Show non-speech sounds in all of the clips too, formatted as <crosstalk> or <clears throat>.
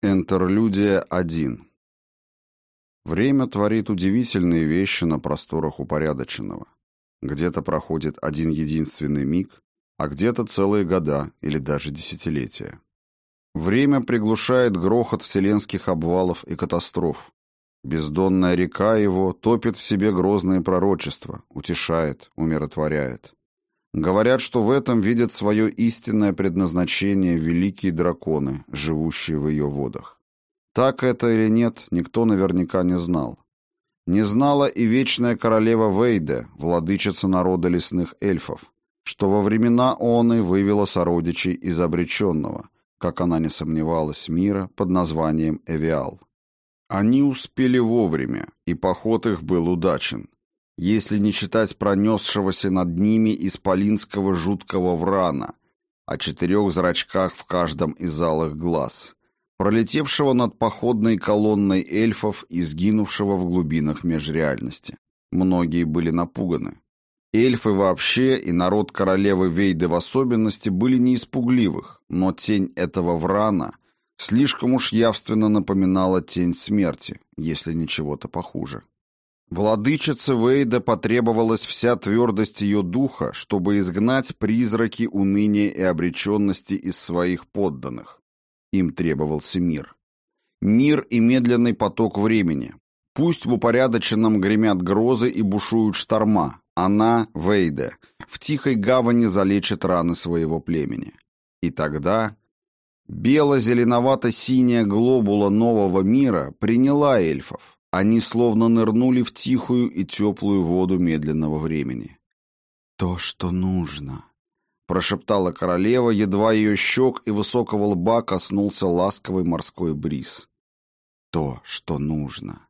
Интерлюдия 1 Время творит удивительные вещи на просторах упорядоченного. Где-то проходит один единственный миг, а где-то целые года или даже десятилетия. Время приглушает грохот вселенских обвалов и катастроф. Бездонная река его топит в себе грозные пророчества, утешает, умиротворяет. Говорят, что в этом видят свое истинное предназначение великие драконы, живущие в ее водах. Так это или нет, никто наверняка не знал. Не знала и вечная королева Вейде, владычица народа лесных эльфов, что во времена Оны вывела сородичей из обреченного, как она не сомневалась, мира под названием Эвиал. Они успели вовремя, и поход их был удачен если не считать пронесшегося над ними исполинского жуткого врана, о четырех зрачках в каждом из алых глаз, пролетевшего над походной колонной эльфов и сгинувшего в глубинах межреальности. Многие были напуганы. Эльфы вообще и народ королевы Вейды в особенности были не испугливых, но тень этого врана слишком уж явственно напоминала тень смерти, если не чего-то похуже. Владычице Вейда потребовалась вся твердость ее духа, чтобы изгнать призраки уныния и обреченности из своих подданных. Им требовался мир. Мир и медленный поток времени. Пусть в упорядоченном гремят грозы и бушуют шторма. Она, Вейда, в тихой гавани залечит раны своего племени. И тогда бело-зеленовато-синяя глобула нового мира приняла эльфов, они словно нырнули в тихую и теплую воду медленного времени. «То, что нужно», — прошептала королева, едва ее щек и высокого лба коснулся ласковый морской бриз. «То, что нужно».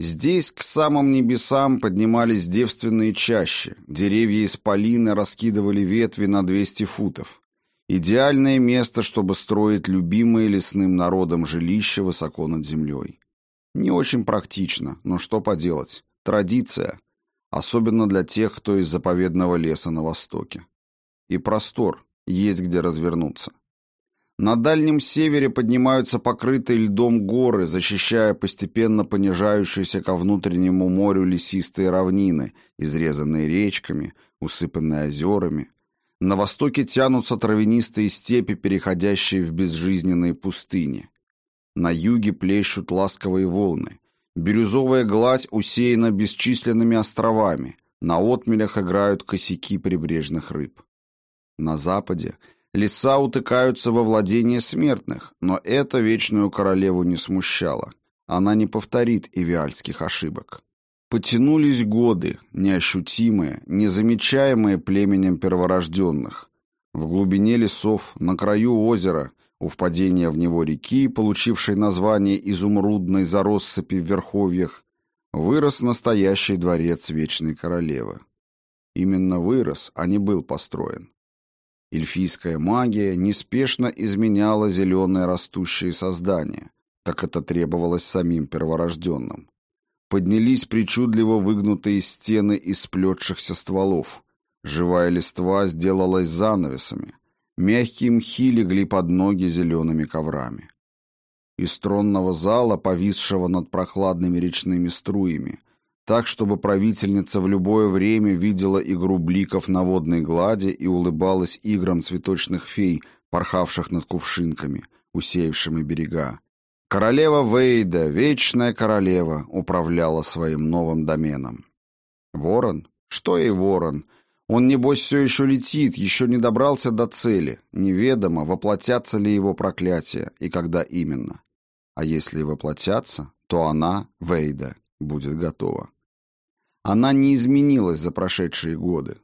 Здесь к самым небесам поднимались девственные чащи, деревья исполины раскидывали ветви на двести футов. Идеальное место, чтобы строить любимое лесным народом жилище высоко над землей. Не очень практично, но что поделать. Традиция. Особенно для тех, кто из заповедного леса на востоке. И простор. Есть где развернуться. На дальнем севере поднимаются покрытые льдом горы, защищая постепенно понижающиеся ко внутреннему морю лесистые равнины, изрезанные речками, усыпанные озерами. На востоке тянутся травянистые степи, переходящие в безжизненные пустыни. На юге плещут ласковые волны. Бирюзовая гладь усеяна бесчисленными островами. На отмелях играют косяки прибрежных рыб. На западе леса утыкаются во владение смертных, но это вечную королеву не смущало. Она не повторит ивиальских ошибок. Потянулись годы, неощутимые, незамечаемые племенем перворожденных. В глубине лесов, на краю озера, у впадения в него реки, получившей название изумрудной за россыпи в верховьях, вырос настоящий дворец Вечной Королевы. Именно вырос, а не был построен. Эльфийская магия неспешно изменяла зеленые растущие создания, так это требовалось самим перворожденным. Поднялись причудливо выгнутые стены из сплетшихся стволов. Живая листва сделалась занавесами, Мягкие мхи легли под ноги зелеными коврами. Из тронного зала, повисшего над прохладными речными струями, так, чтобы правительница в любое время видела игру бликов на водной глади и улыбалась играм цветочных фей, порхавших над кувшинками, усеявшими берега. Королева Вейда, вечная королева, управляла своим новым доменом. Ворон? Что и ворон? Он, небось, все еще летит, еще не добрался до цели. Неведомо, воплотятся ли его проклятия и когда именно. А если воплотятся, то она, Вейда, будет готова. Она не изменилась за прошедшие годы.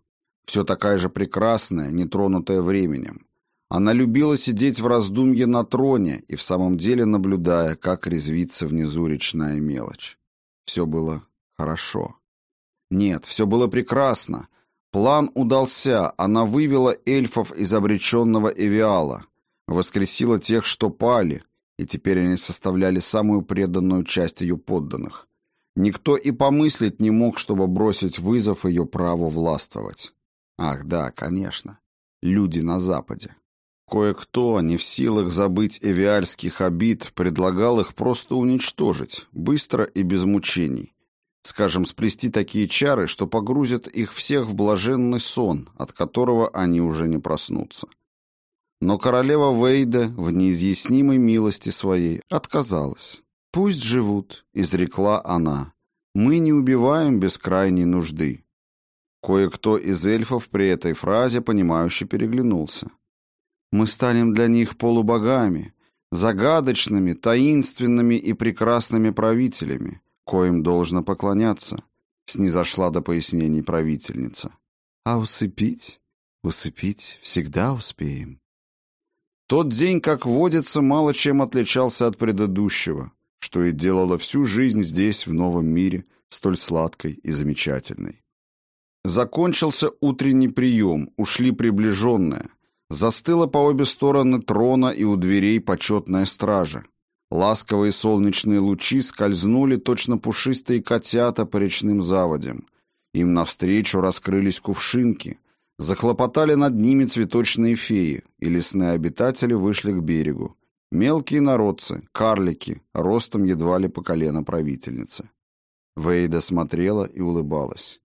Все такая же прекрасная, нетронутая временем. Она любила сидеть в раздумье на троне и в самом деле наблюдая, как резвится внизу речная мелочь. Все было хорошо. Нет, все было прекрасно, План удался, она вывела эльфов из обреченного Эвиала, воскресила тех, что пали, и теперь они составляли самую преданную часть ее подданных. Никто и помыслить не мог, чтобы бросить вызов ее праву властвовать. Ах, да, конечно, люди на Западе. Кое-кто, не в силах забыть эвиальских обид, предлагал их просто уничтожить, быстро и без мучений. Скажем, сплести такие чары, что погрузят их всех в блаженный сон, от которого они уже не проснутся. Но королева Вейда в неизъяснимой милости своей отказалась. «Пусть живут», — изрекла она. «Мы не убиваем без крайней нужды». Кое-кто из эльфов при этой фразе, понимающе переглянулся. «Мы станем для них полубогами, загадочными, таинственными и прекрасными правителями, коим должно поклоняться», — снизошла до пояснений правительница. «А усыпить? Усыпить всегда успеем». Тот день, как водится, мало чем отличался от предыдущего, что и делало всю жизнь здесь, в новом мире, столь сладкой и замечательной. Закончился утренний прием, ушли приближенные. Застыла по обе стороны трона и у дверей почетная стража. Ласковые солнечные лучи скользнули точно пушистые котята по речным заводям. Им навстречу раскрылись кувшинки, Захлопотали над ними цветочные феи, и лесные обитатели вышли к берегу. Мелкие народцы, карлики, ростом едва ли по колено правительницы. Вейда смотрела и улыбалась.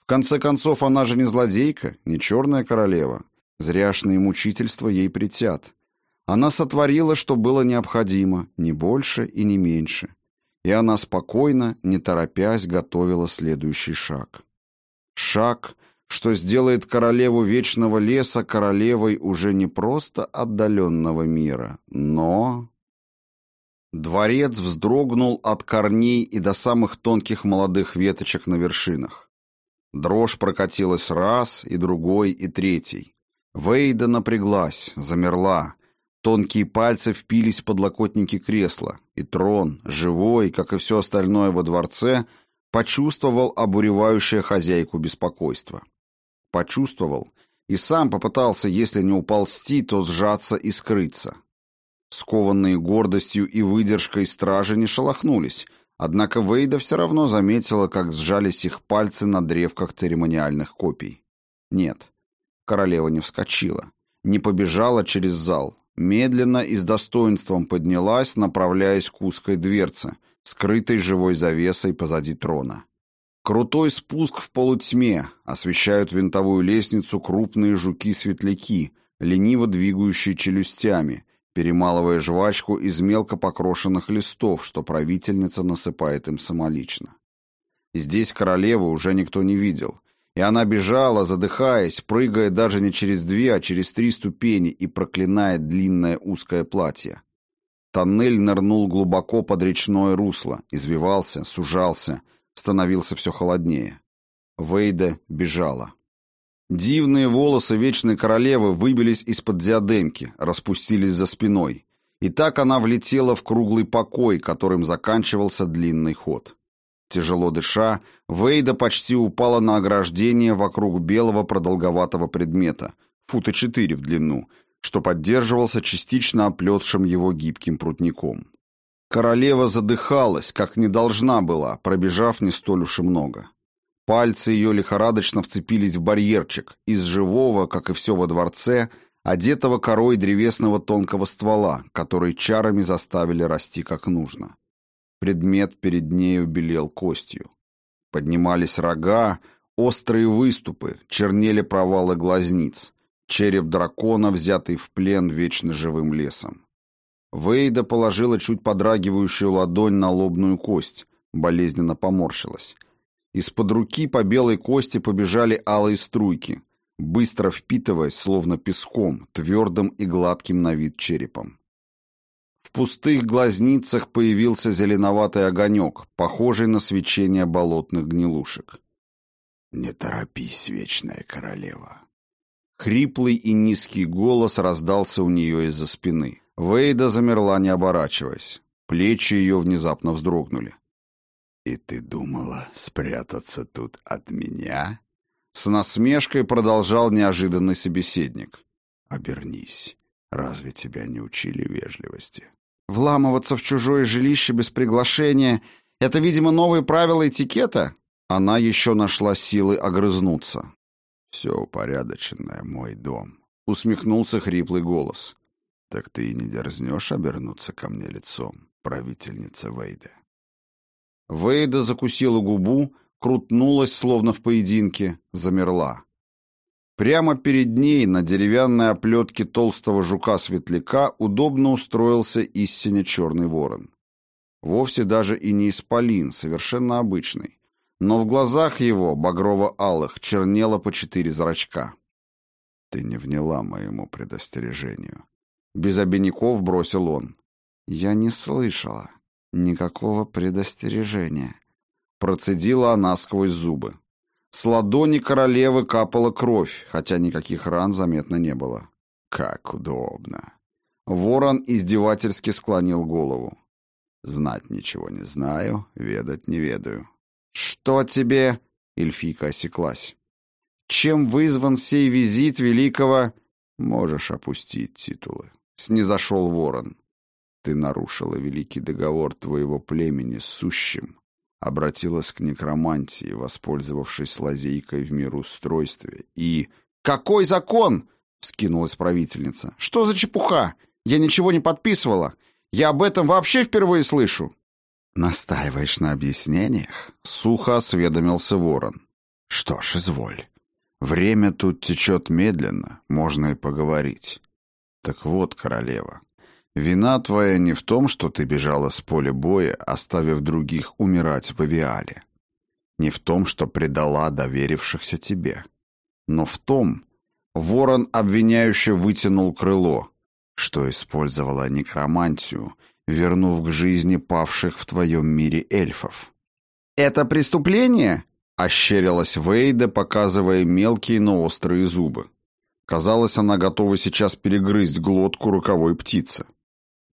В конце концов, она же не злодейка, не черная королева. Зряшные мучительства ей притят. Она сотворила, что было необходимо, не больше и не меньше. И она спокойно, не торопясь, готовила следующий шаг. Шаг, что сделает королеву Вечного Леса королевой уже не просто отдаленного мира, но... Дворец вздрогнул от корней и до самых тонких молодых веточек на вершинах. Дрожь прокатилась раз, и другой, и третий. Вейда напряглась, замерла. Тонкие пальцы впились в подлокотники кресла, и трон, живой, как и все остальное во дворце, почувствовал обуревающее хозяйку беспокойство. Почувствовал и сам попытался, если не уползти, то сжаться и скрыться. Скованные гордостью и выдержкой стражи не шелохнулись, однако Вейда все равно заметила, как сжались их пальцы на древках церемониальных копий. Нет, королева не вскочила, не побежала через зал, медленно и с достоинством поднялась, направляясь к узкой дверце, скрытой живой завесой позади трона. Крутой спуск в полутьме, освещают винтовую лестницу крупные жуки-светляки, лениво двигающие челюстями, перемалывая жвачку из мелко покрошенных листов, что правительница насыпает им самолично. Здесь королеву уже никто не видел, и она бежала, задыхаясь, прыгая даже не через две, а через три ступени и проклиная длинное узкое платье. Тоннель нырнул глубоко под речное русло, извивался, сужался — становился все холоднее. Вейда бежала. Дивные волосы Вечной Королевы выбились из-под диадемки, распустились за спиной. И так она влетела в круглый покой, которым заканчивался длинный ход. Тяжело дыша, Вейда почти упала на ограждение вокруг белого продолговатого предмета, фута четыре в длину, что поддерживался частично оплетшим его гибким прутником. Королева задыхалась, как не должна была, пробежав не столь уж и много. Пальцы ее лихорадочно вцепились в барьерчик, из живого, как и все во дворце, одетого корой древесного тонкого ствола, который чарами заставили расти как нужно. Предмет перед нею белел костью. Поднимались рога, острые выступы, чернели провалы глазниц, череп дракона, взятый в плен вечно живым лесом. Вейда положила чуть подрагивающую ладонь на лобную кость, болезненно поморщилась. Из-под руки по белой кости побежали алые струйки, быстро впитываясь, словно песком, твердым и гладким на вид черепом. В пустых глазницах появился зеленоватый огонек, похожий на свечение болотных гнилушек. «Не торопись, вечная королева!» Хриплый и низкий голос раздался у нее из-за спины. Вейда замерла, не оборачиваясь. Плечи ее внезапно вздрогнули. «И ты думала спрятаться тут от меня?» С насмешкой продолжал неожиданный собеседник. «Обернись. Разве тебя не учили вежливости?» «Вламываться в чужое жилище без приглашения — это, видимо, новые правила этикета?» Она еще нашла силы огрызнуться. «Все упорядоченное, мой дом. — усмехнулся хриплый голос. «Так ты и не дерзнешь обернуться ко мне лицом, правительница Вейда?» Вейда закусила губу, крутнулась, словно в поединке, замерла. Прямо перед ней на деревянной оплетке толстого жука-светляка удобно устроился истинно черный ворон. Вовсе даже и не исполин, совершенно обычный. Но в глазах его, багрово-алых, чернело по четыре зрачка. «Ты не вняла моему предостережению». Без обиняков бросил он. «Я не слышала никакого предостережения», — процедила она сквозь зубы. С ладони королевы капала кровь, хотя никаких ран заметно не было. «Как удобно!» Ворон издевательски склонил голову. Знать ничего не знаю, ведать не ведаю. Что тебе? Эльфийка осеклась. Чем вызван сей визит великого? Можешь опустить титулы. Снизошел ворон. Ты нарушила великий договор твоего племени с сущим, обратилась к некромантии, воспользовавшись лазейкой в мироустройстве, и... «Какой закон?» — вскинулась правительница. «Что за чепуха? Я ничего не подписывала. Я об этом вообще впервые слышу. Настаиваешь на объяснениях? Сухо осведомился ворон. Что ж, изволь. Время тут течет медленно, можно и поговорить. Так вот, королева, вина твоя не в том, что ты бежала с поля боя, оставив других умирать в авиале. Не в том, что предала доверившихся тебе. Но в том, ворон обвиняюще вытянул крыло, что использовала некромантию, вернув к жизни павших в твоем мире эльфов. «Это преступление?» — ощерилась Вейда, показывая мелкие, но острые зубы. Казалось, она готова сейчас перегрызть глотку руковой птицы.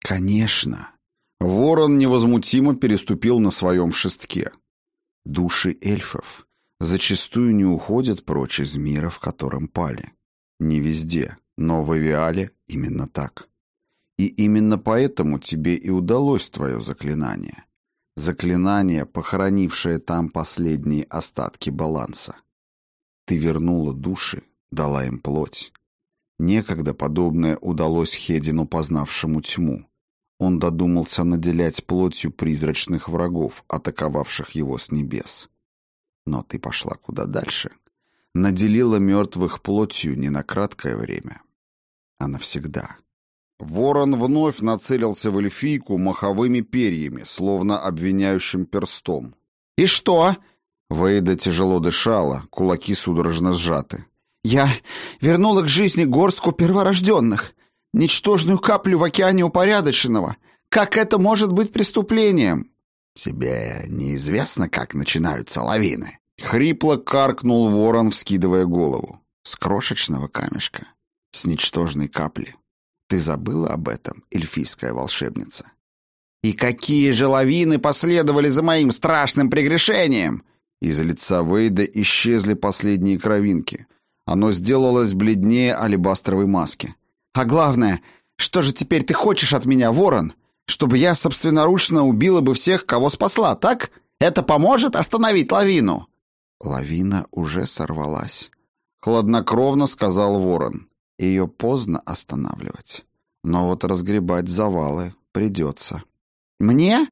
«Конечно!» Ворон невозмутимо переступил на своем шестке. «Души эльфов зачастую не уходят прочь из мира, в котором пали. Не везде, но в Авиале именно так. И именно поэтому тебе и удалось твое заклинание. Заклинание, похоронившее там последние остатки баланса. Ты вернула души, дала им плоть. Некогда подобное удалось Хедину, познавшему тьму. Он додумался наделять плотью призрачных врагов, атаковавших его с небес. Но ты пошла куда дальше. Наделила мертвых плотью не на краткое время, а навсегда. Ворон вновь нацелился в эльфийку маховыми перьями, словно обвиняющим перстом. «И что?» Вейда тяжело дышала, кулаки судорожно сжаты. «Я вернула к жизни горстку перворожденных, ничтожную каплю в океане упорядоченного. Как это может быть преступлением?» «Тебе неизвестно, как начинаются лавины?» Хрипло каркнул ворон, вскидывая голову. «С крошечного камешка с ничтожной капли. Ты забыла об этом, эльфийская волшебница? И какие же лавины последовали за моим страшным прегрешением? Из лица Вейда исчезли последние кровинки. Оно сделалось бледнее алебастровой маски. А главное, что же теперь ты хочешь от меня, ворон? Чтобы я собственноручно убила бы всех, кого спасла, так? Это поможет остановить лавину? Лавина уже сорвалась. Хладнокровно сказал ворон. Ее поздно останавливать. Но вот разгребать завалы придется. «Мне?»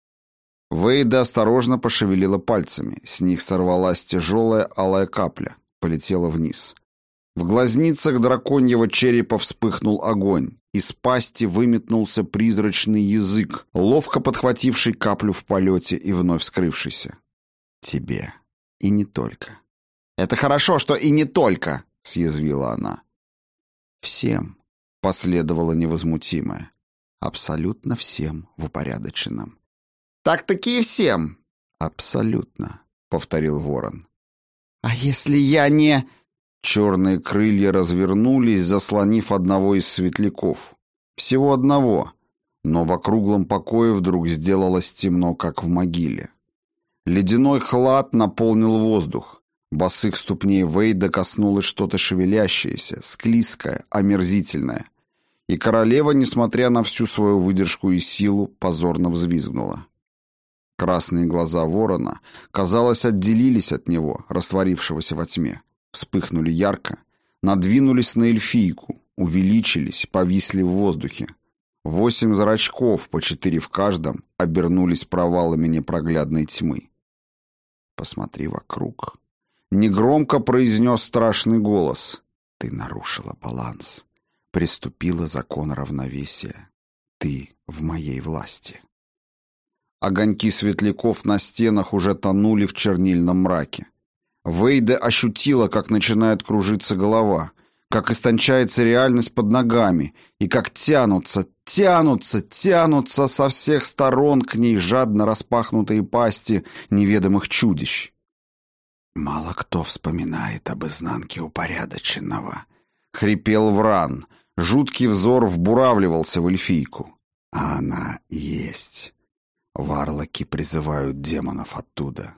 Вейда осторожно пошевелила пальцами. С них сорвалась тяжелая алая капля. Полетела вниз. В глазницах драконьего черепа вспыхнул огонь. Из пасти выметнулся призрачный язык, ловко подхвативший каплю в полете и вновь скрывшийся. «Тебе. И не только». «Это хорошо, что и не только», — съязвила она. Всем последовало невозмутимое. Абсолютно всем в упорядоченном. Так-таки и всем. Абсолютно, повторил ворон. А если я не... Черные крылья развернулись, заслонив одного из светляков. Всего одного, но в округлом покое вдруг сделалось темно, как в могиле. Ледяной хлад наполнил воздух. Босых ступней Вейда коснулось что-то шевелящееся, склизкое, омерзительное. И королева, несмотря на всю свою выдержку и силу, позорно взвизгнула. Красные глаза ворона, казалось, отделились от него, растворившегося во тьме. Вспыхнули ярко, надвинулись на эльфийку, увеличились, повисли в воздухе. Восемь зрачков, по четыре в каждом, обернулись провалами непроглядной тьмы. «Посмотри вокруг». Негромко произнес страшный голос. «Ты нарушила баланс, приступила закон равновесия. Ты в моей власти». Огоньки светляков на стенах уже тонули в чернильном мраке. Вейда ощутила, как начинает кружиться голова, как истончается реальность под ногами, и как тянутся, тянутся, тянутся со всех сторон к ней жадно распахнутые пасти неведомых чудищ. «Мало кто вспоминает об изнанке упорядоченного», — хрипел Вран. Жуткий взор вбуравливался в эльфийку. «А она есть. Варлоки призывают демонов оттуда,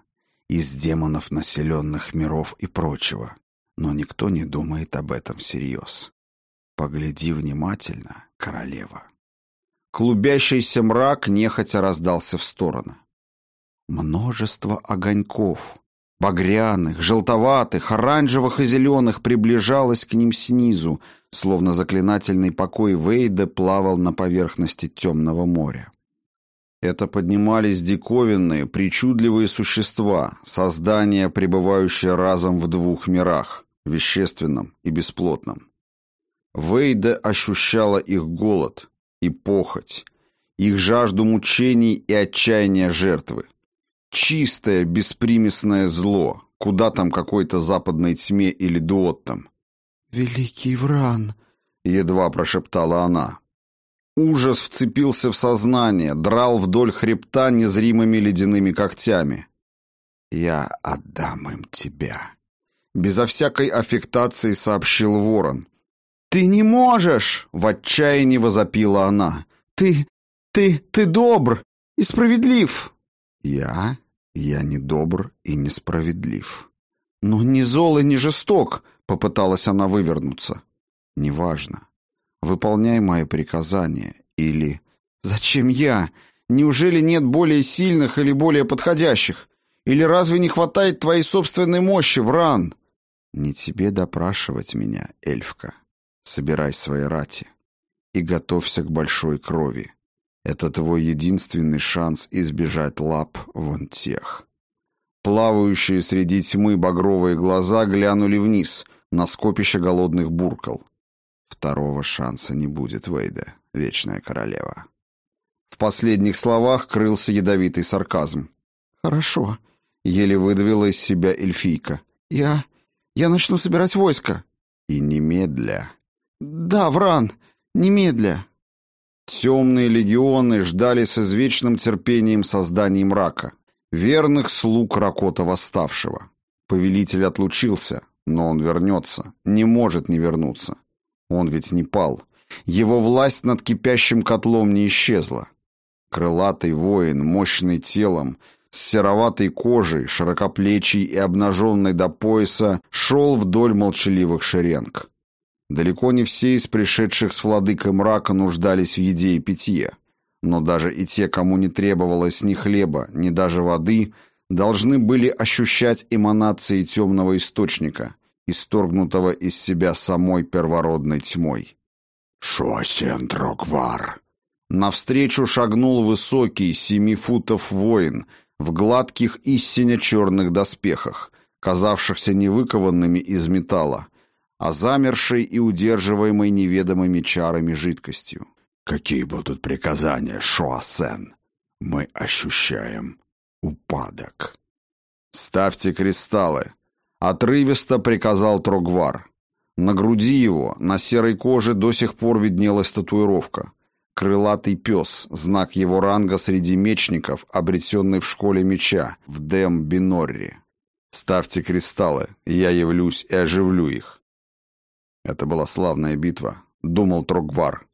из демонов населенных миров и прочего, но никто не думает об этом всерьез. Погляди внимательно, королева». Клубящийся мрак нехотя раздался в стороны. Множество огоньков, багряных, желтоватых, оранжевых и зеленых, приближалось к ним снизу, словно заклинательный покой Вейда плавал на поверхности темного моря. Это поднимались диковинные, причудливые существа, создания, пребывающие разом в двух мирах — вещественном и бесплотном. Вейда ощущала их голод и похоть, их жажду мучений и отчаяния жертвы. Чистое, беспримесное зло, куда там какой-то западной тьме или дуоттам. «Великий Вран!» — едва прошептала она. Ужас вцепился в сознание, драл вдоль хребта незримыми ледяными когтями. «Я отдам им тебя», — безо всякой аффектации сообщил ворон. «Ты не можешь!» — в отчаянии возопила она. «Ты... ты... ты добр и справедлив!» «Я... я не добр и несправедлив». «Но не зол и не жесток!» — попыталась она вывернуться. «Неважно. Выполняй мои приказания или... Зачем я? Неужели нет более сильных или более подходящих? Или разве не хватает твоей собственной мощи, Вран? Не тебе допрашивать меня, эльфка. Собирай свои рати и готовься к большой крови. Это твой единственный шанс избежать лап вон тех. Плавающие среди тьмы багровые глаза глянули вниз, на скопище голодных буркал. Второго шанса не будет, Вейда, вечная королева. В последних словах крылся ядовитый сарказм. «Хорошо», — еле выдавила из себя эльфийка. «Я... я начну собирать войско». «И немедля». «Да, Вран, немедля». Темные легионы ждали с извечным терпением создания мрака, верных слуг Ракота Восставшего. Повелитель отлучился, но он вернется, не может не вернуться. Он ведь не пал. Его власть над кипящим котлом не исчезла. Крылатый воин, мощный телом, с сероватой кожей, широкоплечий и обнаженный до пояса, шел вдоль молчаливых шеренг. Далеко не все из пришедших с владыкой мрака нуждались в еде и питье. Но даже и те, кому не требовалось ни хлеба, ни даже воды, должны были ощущать эманации темного источника, исторгнутого из себя самой первородной тьмой. «Шосен Дрогвар!» Навстречу шагнул высокий, семи футов воин в гладких истине черных доспехах, казавшихся не выкованными из металла, а замершей и удерживаемой неведомыми чарами жидкостью. «Какие будут приказания, Шоасен? Мы ощущаем упадок». «Ставьте кристаллы», Отрывисто приказал Трогвар. На груди его, на серой коже до сих пор виднелась татуировка. Крылатый пес, знак его ранга среди мечников, обретенный в школе меча, в Дем Бинорри. Ставьте кристаллы, я явлюсь и оживлю их. Это была славная битва, думал Трогвар.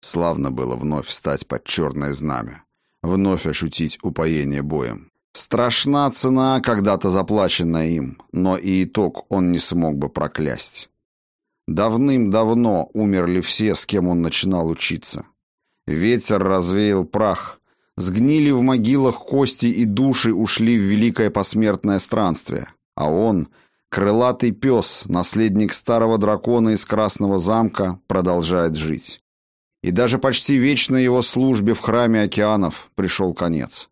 Славно было вновь встать под черное знамя, вновь ощутить упоение боем. Страшна цена, когда-то заплаченная им, но и итог он не смог бы проклясть. Давным-давно умерли все, с кем он начинал учиться. Ветер развеял прах, сгнили в могилах кости и души ушли в великое посмертное странствие, а он, Крылатый пес, наследник старого дракона из Красного замка, продолжает жить. И даже почти вечной его службе в храме океанов пришел конец.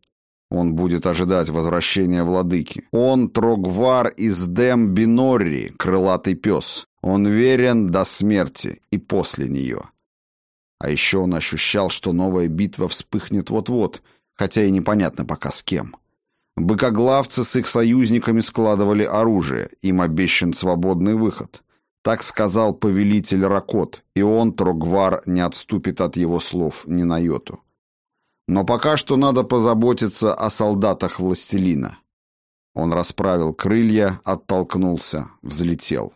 Он будет ожидать возвращения владыки. Он Трогвар из Дем Бинорри, крылатый пес. Он верен до смерти и после нее. А еще он ощущал, что новая битва вспыхнет вот-вот, хотя и непонятно пока с кем. Быкоглавцы с их союзниками складывали оружие, им обещан свободный выход. Так сказал повелитель Ракот, и он, Трогвар, не отступит от его слов ни на йоту. Но пока что надо позаботиться о солдатах властелина. Он расправил крылья, оттолкнулся, взлетел.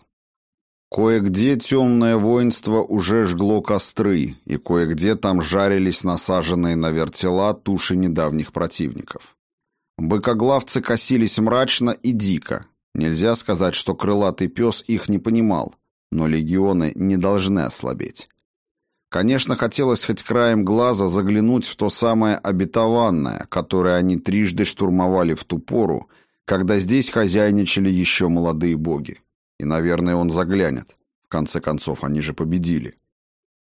Кое-где темное воинство уже жгло костры, и кое-где там жарились насаженные на вертела туши недавних противников. Быкоглавцы косились мрачно и дико. Нельзя сказать, что крылатый пес их не понимал, но легионы не должны ослабеть. Конечно, хотелось хоть краем глаза заглянуть в то самое обетованное, которое они трижды штурмовали в ту пору, когда здесь хозяйничали еще молодые боги. И, наверное, он заглянет. В конце концов, они же победили.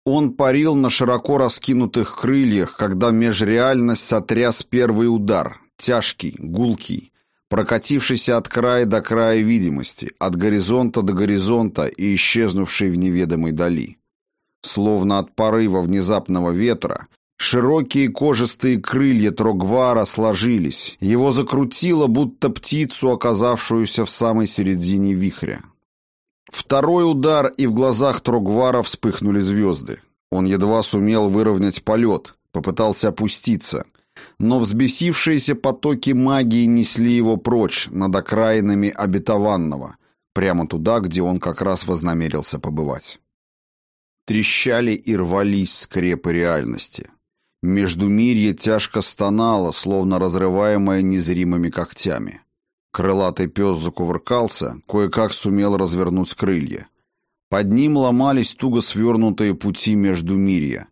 Он парил на широко раскинутых крыльях, когда межреальность сотряс первый удар, тяжкий, гулкий, прокатившийся от края до края видимости, от горизонта до горизонта и исчезнувший в неведомой дали. Словно от порыва внезапного ветра, широкие кожистые крылья Трогвара сложились, его закрутило, будто птицу, оказавшуюся в самой середине вихря. Второй удар, и в глазах Трогвара вспыхнули звезды. Он едва сумел выровнять полет, попытался опуститься, но взбесившиеся потоки магии несли его прочь, над окраинами обетованного, прямо туда, где он как раз вознамерился побывать. Трещали и рвались скрепы реальности. Междумирье тяжко стонало, словно разрываемое незримыми когтями. Крылатый пес закувыркался, кое-как сумел развернуть крылья. Под ним ломались туго свернутые пути между мирья.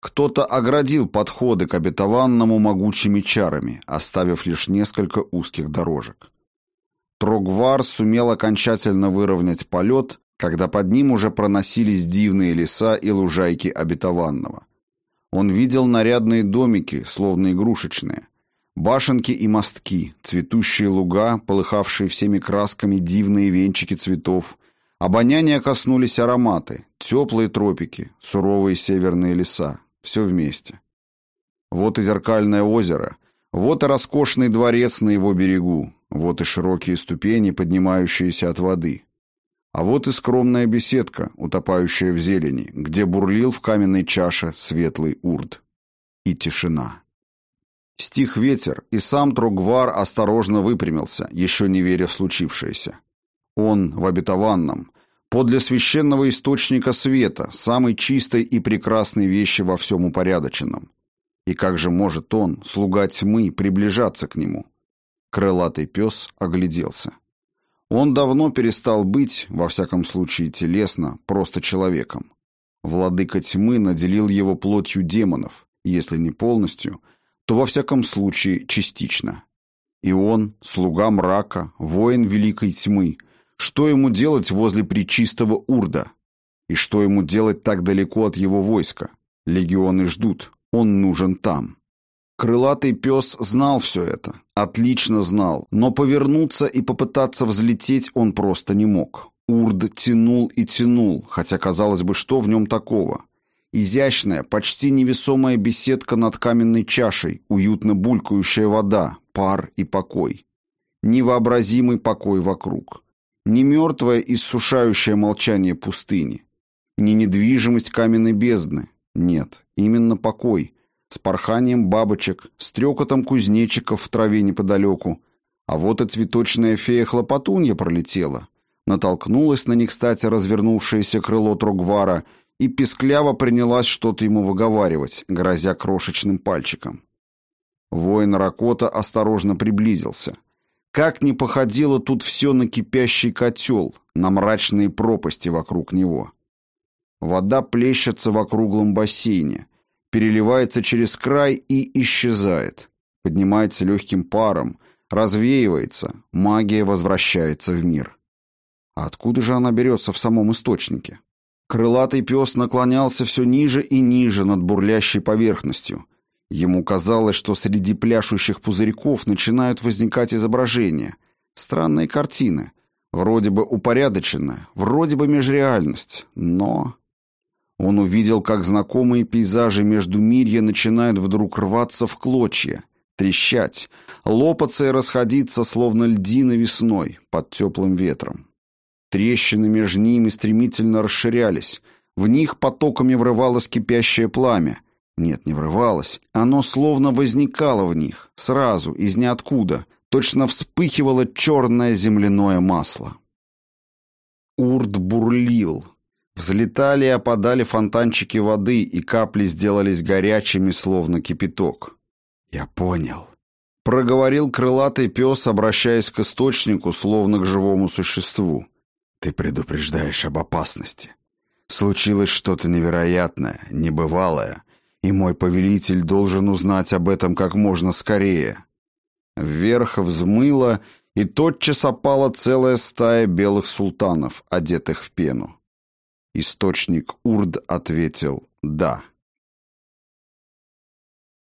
Кто-то оградил подходы к обетованному могучими чарами, оставив лишь несколько узких дорожек. Трогвар сумел окончательно выровнять полет когда под ним уже проносились дивные леса и лужайки обетованного. Он видел нарядные домики, словно игрушечные, башенки и мостки, цветущие луга, полыхавшие всеми красками дивные венчики цветов. Обоняния коснулись ароматы, теплые тропики, суровые северные леса, все вместе. Вот и зеркальное озеро, вот и роскошный дворец на его берегу, вот и широкие ступени, поднимающиеся от воды. А вот и скромная беседка, утопающая в зелени, где бурлил в каменной чаше светлый урд. И тишина. Стих ветер, и сам Тругвар осторожно выпрямился, еще не веря в случившееся. Он в обетованном, подле священного источника света, самой чистой и прекрасной вещи во всем упорядоченном. И как же может он, слуга тьмы, приближаться к нему? Крылатый пес огляделся. Он давно перестал быть, во всяком случае телесно, просто человеком. Владыка тьмы наделил его плотью демонов, если не полностью, то во всяком случае частично. И он, слуга мрака, воин великой тьмы, что ему делать возле причистого Урда? И что ему делать так далеко от его войска? Легионы ждут, он нужен там. Крылатый пес знал все это, отлично знал, но повернуться и попытаться взлететь он просто не мог. Урд тянул и тянул, хотя, казалось бы, что в нем такого? Изящная, почти невесомая беседка над каменной чашей, уютно булькающая вода, пар и покой. Невообразимый покой вокруг. Не мертвое иссушающее молчание пустыни. Не недвижимость каменной бездны. Нет, именно покой — с порханием бабочек, стрекотом кузнечиков в траве неподалеку. А вот и цветочная фея-хлопотунья пролетела. Натолкнулась на них, кстати, развернувшееся крыло Трогвара и пискляво принялась что-то ему выговаривать, грозя крошечным пальчиком. Воин Ракота осторожно приблизился. Как не походило тут все на кипящий котел, на мрачные пропасти вокруг него. Вода плещется в округлом бассейне, переливается через край и исчезает, поднимается легким паром, развеивается, магия возвращается в мир. откуда же она берется в самом источнике? Крылатый пес наклонялся все ниже и ниже над бурлящей поверхностью. Ему казалось, что среди пляшущих пузырьков начинают возникать изображения. Странные картины. Вроде бы упорядоченная, вроде бы межреальность. Но... Он увидел, как знакомые пейзажи между мирья начинают вдруг рваться в клочья, трещать, лопаться и расходиться, словно льдины весной под теплым ветром. Трещины между ними стремительно расширялись. В них потоками врывалось кипящее пламя. Нет, не врывалось. Оно словно возникало в них, сразу, из ниоткуда. Точно вспыхивало черное земляное масло. Урд бурлил. Взлетали и опадали фонтанчики воды, и капли сделались горячими, словно кипяток. «Я понял», — проговорил крылатый пес, обращаясь к источнику, словно к живому существу. Ты предупреждаешь об опасности. Случилось что-то невероятное, небывалое, и мой повелитель должен узнать об этом как можно скорее. Вверх взмыло, и тотчас опала целая стая белых султанов, одетых в пену. Источник Урд ответил «да».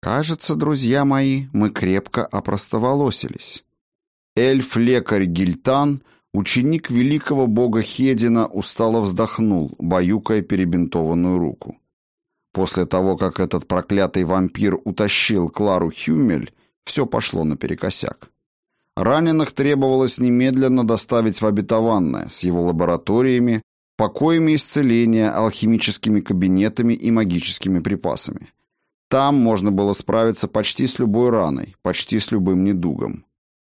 Кажется, друзья мои, мы крепко опростоволосились. Эльф-лекарь Гильтан Ученик великого бога Хедина устало вздохнул, баюкая перебинтованную руку. После того, как этот проклятый вампир утащил Клару Хюмель, все пошло наперекосяк. Раненых требовалось немедленно доставить в обетованное с его лабораториями, покоями исцеления, алхимическими кабинетами и магическими припасами. Там можно было справиться почти с любой раной, почти с любым недугом.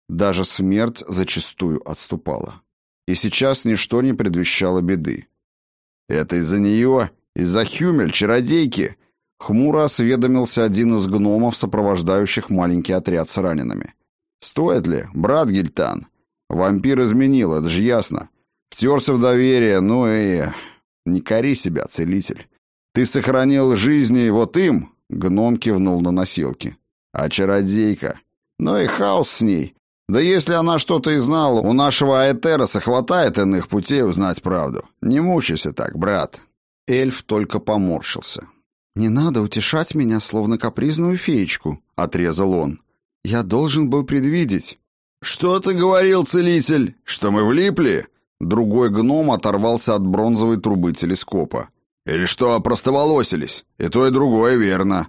Даже смерть зачастую отступала. И сейчас ничто не предвещало беды. «Это из-за нее? Из-за Хюмель, чародейки?» Хмуро осведомился один из гномов, сопровождающих маленький отряд с ранеными. «Стоит ли, брат Гильтан? Вампир изменил, это же ясно. Втерся в доверие, ну и... Не кори себя, целитель. Ты сохранил жизни вот им?» Гном кивнул на носилки. «А чародейка? Ну и хаос с ней. Да если она что-то и знала, у нашего Аэтероса хватает иных путей узнать правду. Не мучайся так, брат». Эльф только поморщился. «Не надо утешать меня, словно капризную феечку», — отрезал он. «Я должен был предвидеть». «Что ты говорил, целитель? Что мы влипли?» Другой гном оторвался от бронзовой трубы телескопа. «Или что, простоволосились? И то, и другое верно».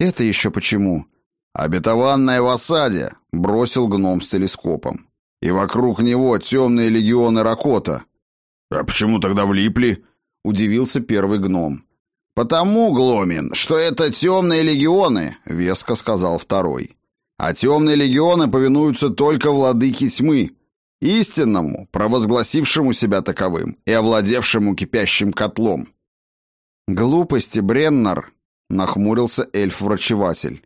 «Это еще почему?» «Обетованная в осаде!» — бросил гном с телескопом. «И вокруг него темные легионы Ракота». «А почему тогда влипли?» — удивился первый гном. «Потому, Гломин, что это темные легионы», — веско сказал второй. «А темные легионы повинуются только владыке тьмы, истинному, провозгласившему себя таковым и овладевшему кипящим котлом». «Глупости, Бреннер», — нахмурился эльф-врачеватель.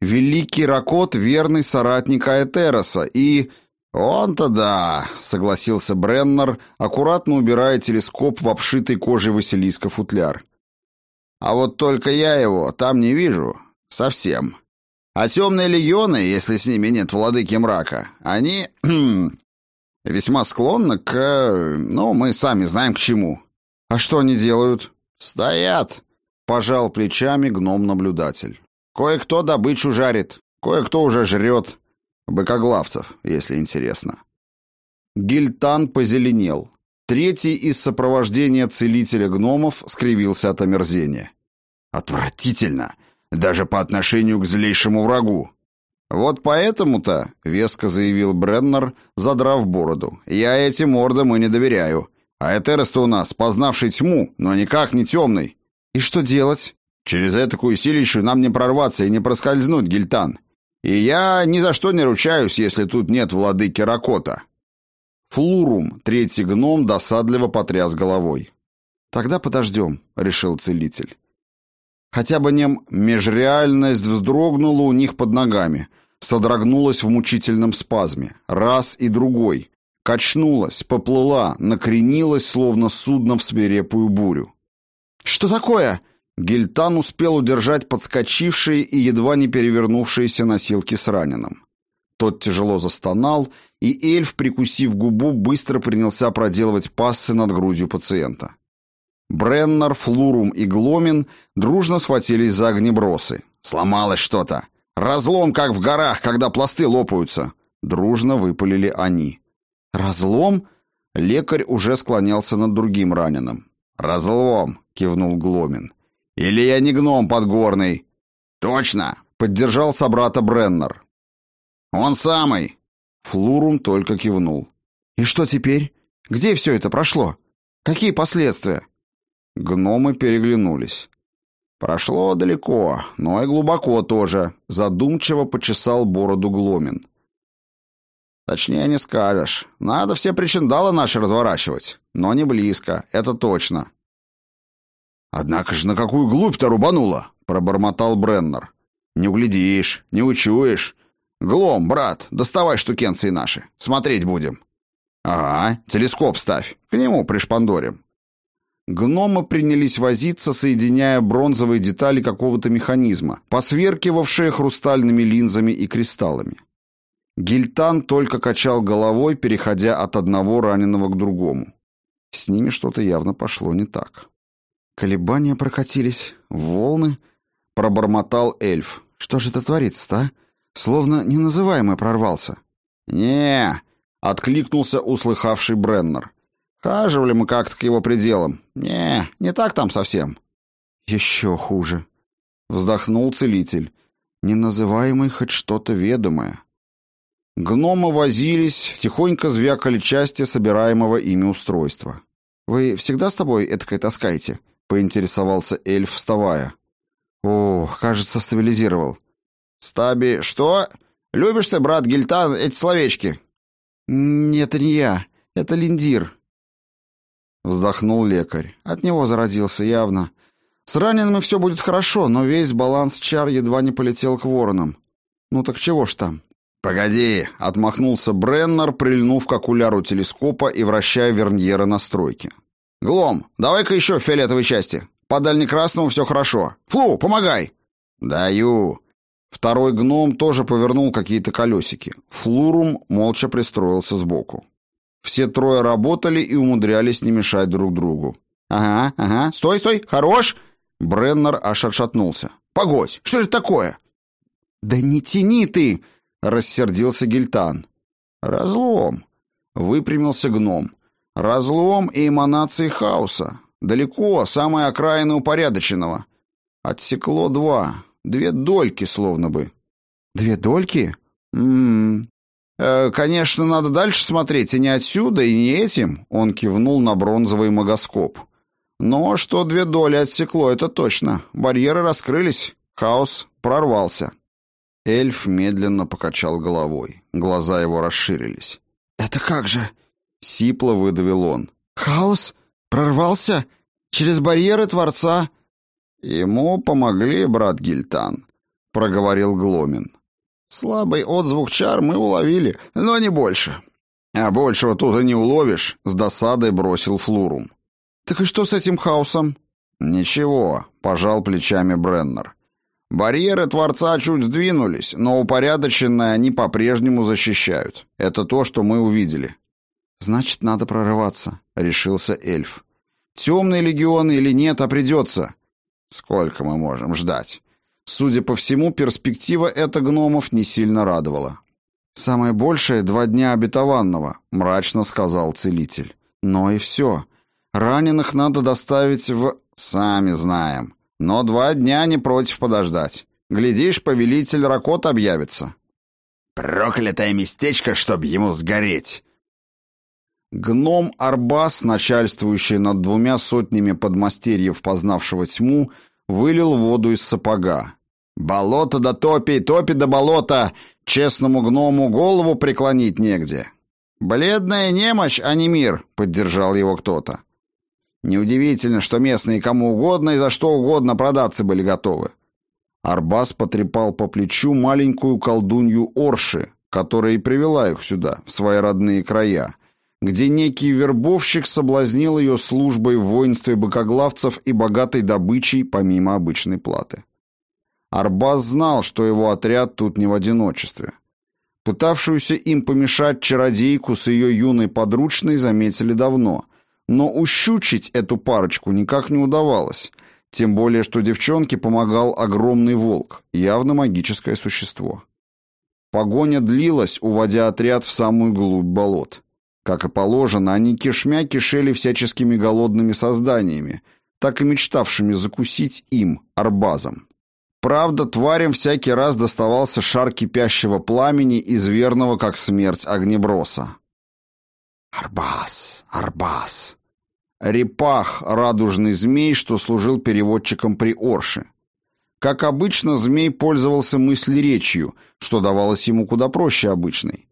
Великий Ракот — верный соратник Аэтероса, и... «Он-то да», — согласился Бреннер, аккуратно убирая телескоп в обшитый кожей Василиска футляр. «А вот только я его там не вижу. Совсем. А темные легионы, если с ними нет владыки мрака, они <clears throat> весьма склонны к... Ну, мы сами знаем к чему. А что они делают?» «Стоят», — пожал плечами гном-наблюдатель. Кое-кто добычу жарит, кое-кто уже жрет. Быкоглавцев, если интересно. Гильтан позеленел. Третий из сопровождения целителя гномов скривился от омерзения. «Отвратительно! Даже по отношению к злейшему врагу!» «Вот поэтому-то», — веско заявил Бреннер, задрав бороду, — «я этим мордам и не доверяю. А этерос у нас, познавший тьму, но никак не темный». «И что делать?» Через этакую силищу нам не прорваться и не проскользнуть, Гильтан. И я ни за что не ручаюсь, если тут нет владыки Ракота. Флурум, третий гном, досадливо потряс головой. «Тогда подождем», — решил целитель. Хотя бы нем межреальность вздрогнула у них под ногами, содрогнулась в мучительном спазме. Раз и другой. Качнулась, поплыла, накренилась, словно судно в свирепую бурю. «Что такое?» Гильтан успел удержать подскочившие и едва не перевернувшиеся носилки с раненым. Тот тяжело застонал, и эльф, прикусив губу, быстро принялся проделывать пассы над грудью пациента. Бреннер, Флурум и Гломин дружно схватились за огнебросы. «Сломалось что-то! Разлом, как в горах, когда пласты лопаются!» Дружно выпалили они. «Разлом?» Лекарь уже склонялся над другим раненым. «Разлом!» — кивнул Гломин. «Или я не гном подгорный?» «Точно!» — поддержал собрата Бреннер. «Он самый!» Флурум только кивнул. «И что теперь? Где все это прошло? Какие последствия?» Гномы переглянулись. «Прошло далеко, но и глубоко тоже», — задумчиво почесал бороду Гломин. «Точнее не скажешь. Надо все причиндалы наши разворачивать. Но не близко, это точно». «Однако же на какую глубь-то рубануло?» — пробормотал Бреннер. «Не углядишь, не учуешь. Глом, брат, доставай штукенции наши. Смотреть будем». «Ага, телескоп ставь, к нему пришпандорим». Гномы принялись возиться, соединяя бронзовые детали какого-то механизма, посверкивавшие хрустальными линзами и кристаллами. Гильтан только качал головой, переходя от одного раненого к другому. С ними что-то явно пошло не так. Колебания прокатились, волны, пробормотал эльф. Что же это творится-то, а? Словно неназываемый прорвался. не откликнулся услыхавший Бреннер. Хаживали мы как-то к его пределам. Не, не так там совсем. Еще хуже. Вздохнул целитель. Неназываемый хоть что-то ведомое. Гномы возились, тихонько звякали части собираемого ими устройства. «Вы всегда с тобой этакой таскаете?» — поинтересовался эльф, вставая. «О, кажется, стабилизировал». «Стаби, что? Любишь ты, брат Гильтан, эти словечки?» «Нет, не я. Это Линдир. Вздохнул лекарь. От него зародился явно. С ранеными все будет хорошо, но весь баланс чар едва не полетел к воронам. Ну так чего ж там? «Погоди!» — отмахнулся Бреннер, прильнув к окуляру телескопа и вращая верньера настройки. «Глом, давай-ка еще фиолетовой части. По дальнекрасному все хорошо. Флу, помогай!» «Даю!» Второй гном тоже повернул какие-то колесики. Флурум молча пристроился сбоку. Все трое работали и умудрялись не мешать друг другу. «Ага, ага, стой, стой, хорош!» Бреннер аж отшатнулся. «Погодь, что же такое?» «Да не тяни ты!» — рассердился Гильтан. «Разлом!» — выпрямился гном. «Разлом и эманации хаоса. Далеко, самая окраина упорядоченного. Отсекло два, две дольки словно бы». «Две дольки?» «М-м, Э, конечно, надо дальше смотреть, и не отсюда, и не этим, он кивнул на бронзовый магоскоп. Но что две доли отсекло, это точно. Барьеры раскрылись, хаос прорвался. Эльф медленно покачал головой. Глаза его расширились. «Это как же?» — сипло выдавил он. «Хаос? Прорвался? Через барьеры Творца?» «Ему помогли, брат Гильтан», — проговорил Гломин. Слабый отзвук чар мы уловили, но не больше. А большего тут и не уловишь, с досадой бросил Флурум. Так и что с этим хаосом? Ничего, пожал плечами Бреннер. Барьеры Творца чуть сдвинулись, но упорядоченные они по-прежнему защищают. Это то, что мы увидели. Значит, надо прорываться, решился эльф. Темные легионы или нет, а придется. Сколько мы можем ждать? Судя по всему, перспектива эта гномов не сильно радовала. «Самое большее — два дня обетованного», — мрачно сказал целитель. «Но и все. Раненых надо доставить в... Сами знаем. Но два дня не против подождать. Глядишь, повелитель Ракот объявится». «Проклятое местечко, чтоб ему сгореть!» Гном Арбас, начальствующий над двумя сотнями подмастерьев, познавшего тьму, вылил воду из сапога. Болото до топи, топи до болота, честному гному голову преклонить негде. Бледная немощь, а не мир, поддержал его кто-то. Неудивительно, что местные кому угодно и за что угодно продаться были готовы. Арбас потрепал по плечу маленькую колдунью Орши, которая и привела их сюда, в свои родные края, где некий вербовщик соблазнил ее службой в воинстве быкоглавцев и богатой добычей помимо обычной платы. Арбаз знал, что его отряд тут не в одиночестве. Пытавшуюся им помешать чародейку с ее юной подручной заметили давно, но ущучить эту парочку никак не удавалось, тем более что девчонке помогал огромный волк, явно магическое существо. Погоня длилась, уводя отряд в самую глубь болот. Как и положено, они кишмя кишели всяческими голодными созданиями, так и мечтавшими закусить им, арбазом. Правда, тварям всякий раз доставался шар кипящего пламени из верного, как смерть, огнеброса. «Арбаз! Арбаз!» Репах, радужный змей, что служил переводчиком при Орше. Как обычно, змей пользовался мыслеречью, что давалось ему куда проще обычной.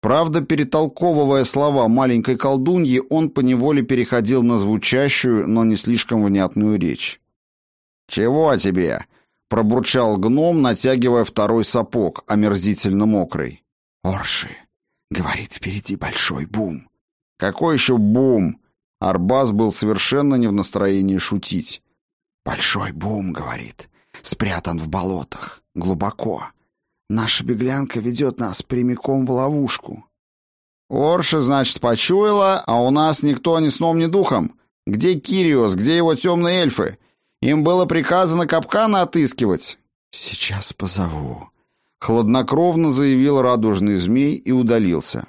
Правда, перетолковывая слова маленькой колдуньи, он поневоле переходил на звучащую, но не слишком внятную речь. «Чего тебе?» — пробурчал гном, натягивая второй сапог, омерзительно мокрый. «Орши!» — говорит впереди большой бум. «Какой еще бум?» Арбаз был совершенно не в настроении шутить. «Большой бум», — говорит, — «спрятан в болотах, глубоко. Наша беглянка ведет нас прямиком в ловушку. Орша, значит, почуяла, а у нас никто ни сном, ни духом. Где Кириос, где его темные эльфы? Им было приказано капканы отыскивать. Сейчас позову. Хладнокровно заявил радужный змей и удалился.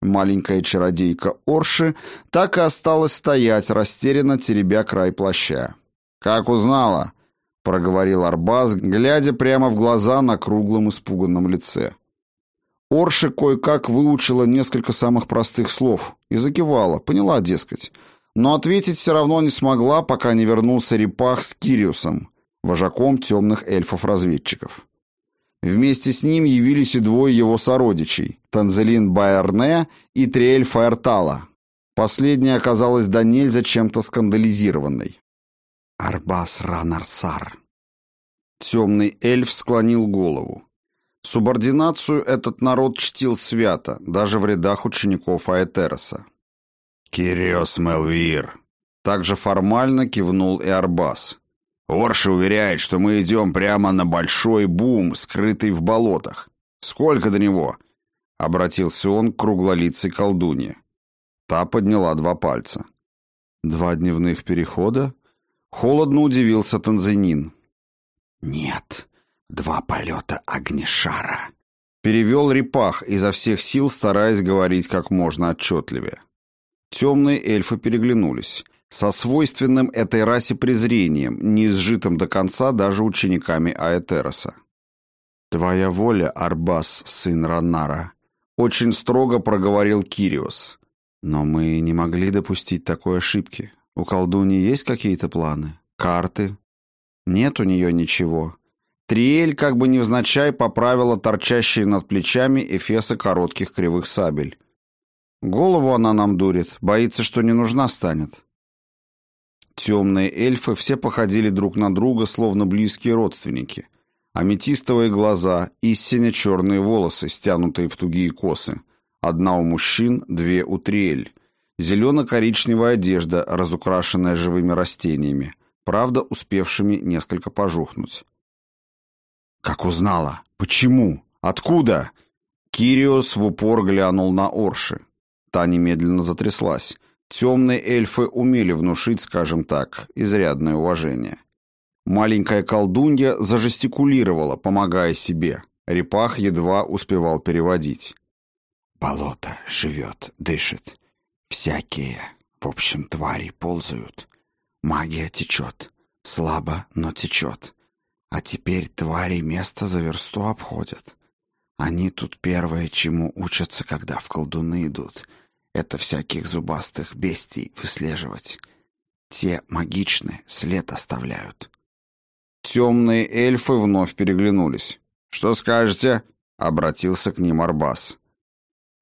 Маленькая чародейка Орши так и осталась стоять, растерянно теребя край плаща. «Как узнала?» проговорил Арбаз, глядя прямо в глаза на круглом испуганном лице. Орши кое-как выучила несколько самых простых слов и закивала, поняла, дескать. Но ответить все равно не смогла, пока не вернулся Репах с Кириусом, вожаком темных эльфов-разведчиков. Вместе с ним явились и двое его сородичей – Танзелин Байерне и Триэль Фаертала. Последняя оказалась до нельзя чем-то скандализированной. Арбас Ранарсар. Темный эльф склонил голову. Субординацию этот народ чтил свято, даже в рядах учеников Аэтероса. «Кириос Мелвир!» Также формально кивнул и Арбас. «Орши уверяет, что мы идем прямо на большой бум, скрытый в болотах. Сколько до него?» Обратился он к круглолицей колдуне. Та подняла два пальца. «Два дневных перехода?» Холодно удивился Танзанин. «Нет, два полета огнешара», — перевел Репах, изо всех сил стараясь говорить как можно отчетливее. Темные эльфы переглянулись, со свойственным этой расе презрением, не изжитым до конца даже учениками Аэтероса. «Твоя воля, Арбас, сын Раннара», — очень строго проговорил Кириос. «Но мы не могли допустить такой ошибки. У колдуньи есть какие-то планы? Карты? Нет у нее ничего. Триэль как бы невзначай поправила торчащие над плечами эфесы коротких кривых сабель. Голову она нам дурит, боится, что не нужна станет. Темные эльфы все походили друг на друга, словно близкие родственники. Аметистовые глаза, истинно черные волосы, стянутые в тугие косы. Одна у мужчин, две у Триэль. Зелено-коричневая одежда, разукрашенная живыми растениями, правда, успевшими несколько пожухнуть. «Как узнала? Почему? Откуда?» Кириос в упор глянул на Орши. Та немедленно затряслась. Темные эльфы умели внушить, скажем так, изрядное уважение. Маленькая колдунья зажестикулировала, помогая себе. Репах едва успевал переводить. «Болото живет, дышит. Всякие, в общем, твари ползают. Магия течет. Слабо, но течет. А теперь твари место за версту обходят. Они тут первое, чему учатся, когда в колдуны идут. Это всяких зубастых бестий выслеживать. Те магичны, след оставляют. Темные эльфы вновь переглянулись. «Что скажете?» — обратился к ним Арбас.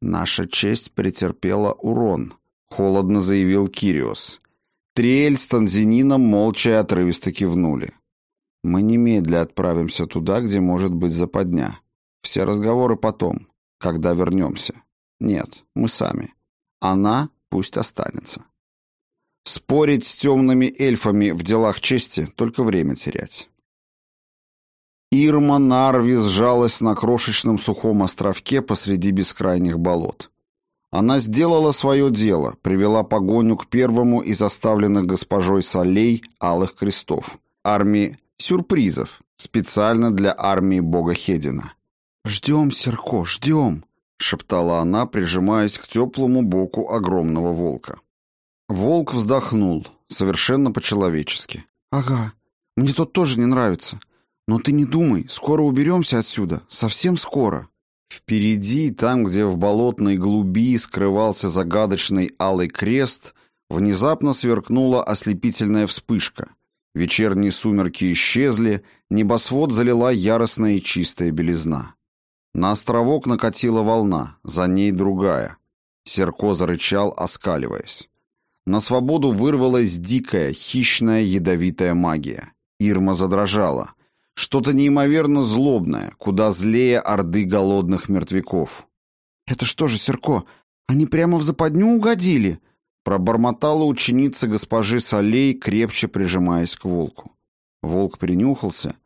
«Наша честь претерпела урон», — холодно заявил Кириос. Триэль с Танзинином молча и отрывисто кивнули. «Мы немедля отправимся туда, где может быть западня. Все разговоры потом, когда вернемся. Нет, мы сами. Она пусть останется». Спорить с темными эльфами в делах чести — только время терять. Ирма Нарви сжалась на крошечном сухом островке посреди бескрайних болот. Она сделала свое дело, привела погоню к первому из оставленных госпожой Солей алых крестов, армии сюрпризов, специально для армии бога Хедина. «Ждем, Серко, ждем!» — шептала она, прижимаясь к теплому боку огромного волка. Волк вздохнул, совершенно по-человечески. «Ага, мне тут тоже не нравится. Но ты не думай, скоро уберемся отсюда, совсем скоро». Впереди, там, где в болотной глуби скрывался загадочный алый крест, внезапно сверкнула ослепительная вспышка. Вечерние сумерки исчезли, небосвод залила яростная чистая белизна. На островок накатила волна, за ней другая. Серко зарычал, оскаливаясь. На свободу вырвалась дикая, хищная, ядовитая магия. Ирма задрожала. Что-то неимоверно злобное, куда злее орды голодных мертвяков. «Это что же, Серко, они прямо в западню угодили?» Пробормотала ученица госпожи Солей, крепче прижимаясь к волку. Волк принюхался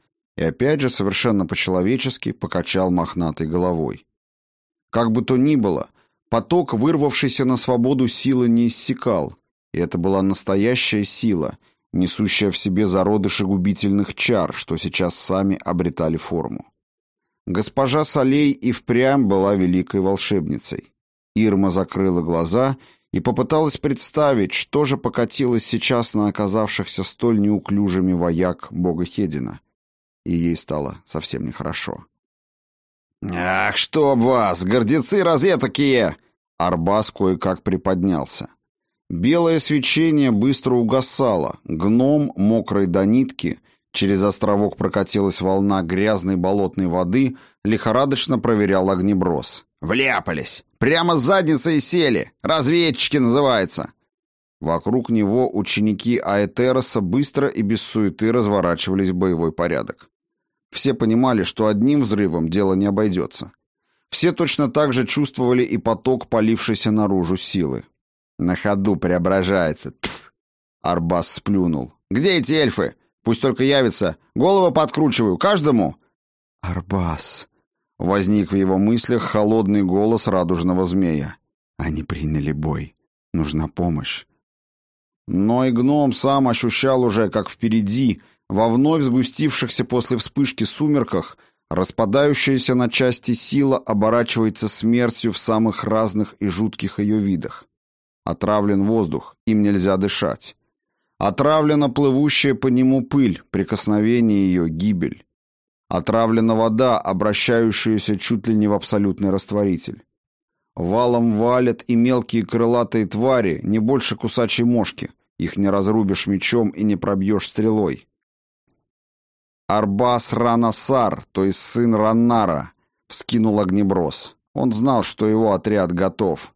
и опять же совершенно по-человечески покачал мохнатой головой. Как бы то ни было, поток, вырвавшийся на свободу силы, не иссякал, и это была настоящая сила, несущая в себе зародыши губительных чар, что сейчас сами обретали форму. Госпожа Солей и впрямь была великой волшебницей. Ирма закрыла глаза и попыталась представить, что же покатилось сейчас на оказавшихся столь неуклюжими вояк бога Хедина — и ей стало совсем нехорошо. «Ах, чтоб вас, гордецы розетокие!» Арбас кое-как приподнялся. Белое свечение быстро угасало, гном, мокрый до нитки, через островок прокатилась волна грязной болотной воды, лихорадочно проверял огнеброс. «Вляпались! Прямо с задницей сели! Разведчики называется!» Вокруг него ученики Аэтероса быстро и без суеты разворачивались в боевой порядок. Все понимали, что одним взрывом дело не обойдется. Все точно так же чувствовали и поток полившейся наружу силы. На ходу преображается. Тьф! Арбас сплюнул. «Где эти эльфы? Пусть только явятся. Голову подкручиваю. Каждому!» «Арбас!» Возник в его мыслях холодный голос радужного змея. «Они приняли бой. Нужна помощь. Но и гном сам ощущал уже, как впереди, во вновь сгустившихся после вспышки сумерках, распадающаяся на части сила оборачивается смертью в самых разных и жутких ее видах. Отравлен воздух, им нельзя дышать. Отравлена плывущая по нему пыль, прикосновение ее — гибель. Отравлена вода, обращающаяся чуть ли не в абсолютный растворитель. Валом валят и мелкие крылатые твари, не больше кусачей мошки, их не разрубишь мечом и не пробьешь стрелой. Арбас Ранасар, то есть сын Раннара, вскинул огнеброс. Он знал, что его отряд готов.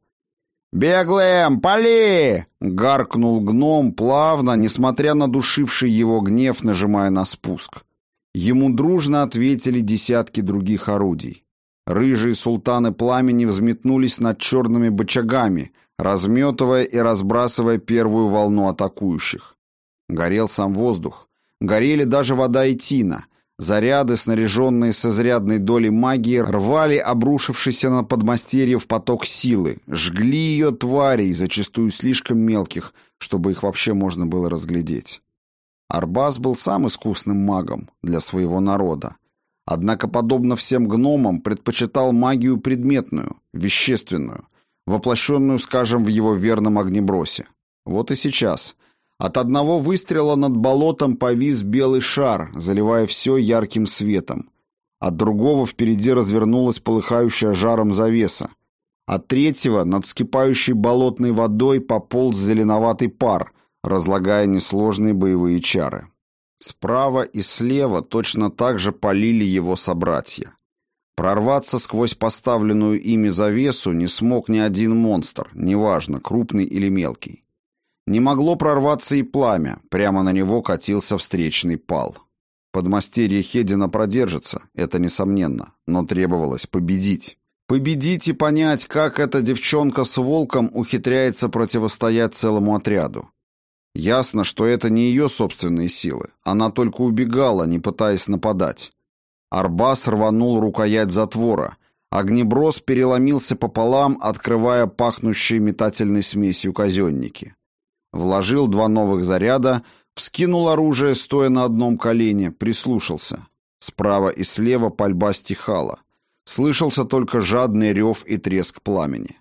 «Беглым, пали!» — гаркнул гном плавно, несмотря на душивший его гнев, нажимая на спуск. Ему дружно ответили десятки других орудий. Рыжие султаны пламени взметнулись над черными бочагами — разметывая и разбрасывая первую волну атакующих. Горел сам воздух. Горели даже вода и тина. Заряды, снаряженные с изрядной долей магии, рвали обрушившийся на подмастерье в поток силы, жгли ее тварей, зачастую слишком мелких, чтобы их вообще можно было разглядеть. Арбас был сам искусным магом для своего народа. Однако, подобно всем гномам, предпочитал магию предметную, вещественную, воплощенную, скажем, в его верном огнебросе. Вот и сейчас. От одного выстрела над болотом повис белый шар, заливая все ярким светом. От другого впереди развернулась полыхающая жаром завеса. От третьего над вскипающей болотной водой пополз зеленоватый пар, разлагая несложные боевые чары. Справа и слева точно так же полили его собратья. Прорваться сквозь поставленную ими завесу не смог ни один монстр, неважно, крупный или мелкий. Не могло прорваться и пламя, прямо на него катился встречный пал. Подмастерье Хедина продержится, это несомненно, но требовалось победить. Победить и понять, как эта девчонка с волком ухитряется противостоять целому отряду. Ясно, что это не ее собственные силы, она только убегала, не пытаясь нападать. Арбас рванул рукоять затвора. Огнеброс переломился пополам, открывая пахнущие метательной смесью казенники. Вложил два новых заряда, вскинул оружие, стоя на одном колене, прислушался. Справа и слева пальба стихала. Слышался только жадный рев и треск пламени.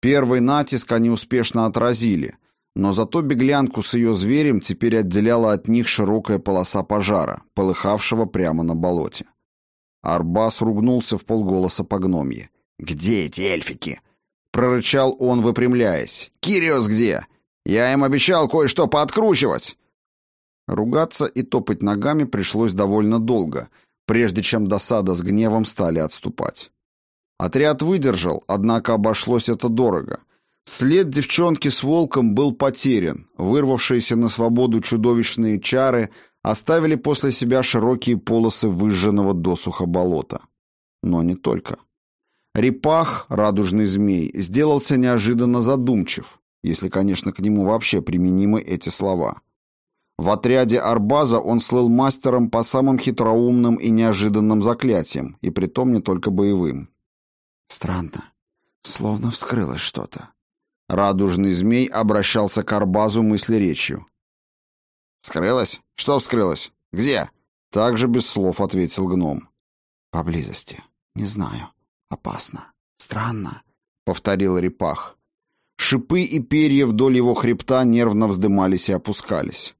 Первый натиск они успешно отразили, но зато беглянку с ее зверем теперь отделяла от них широкая полоса пожара, полыхавшего прямо на болоте. Арбас ругнулся в полголоса по гномье. «Где эти эльфики?» Прорычал он, выпрямляясь. «Кириос где? Я им обещал кое-что пооткручивать!» Ругаться и топать ногами пришлось довольно долго, прежде чем досада с гневом стали отступать. Отряд выдержал, однако обошлось это дорого. След девчонки с волком был потерян. Вырвавшиеся на свободу чудовищные чары оставили после себя широкие полосы выжженного досуха болота. Но не только. Репах, радужный змей, сделался неожиданно задумчив, если, конечно, к нему вообще применимы эти слова. В отряде Арбаза он слыл мастером по самым хитроумным и неожиданным заклятиям, и притом не только боевым. Странно. Словно вскрылось что-то. Радужный змей обращался к Арбазу мыслеречью. «Вскрылось? Что вскрылось? Где?» Также без слов ответил гном. «Поблизости. Не знаю. Опасно. Странно», — повторил Репах. Шипы и перья вдоль его хребта нервно вздымались и опускались.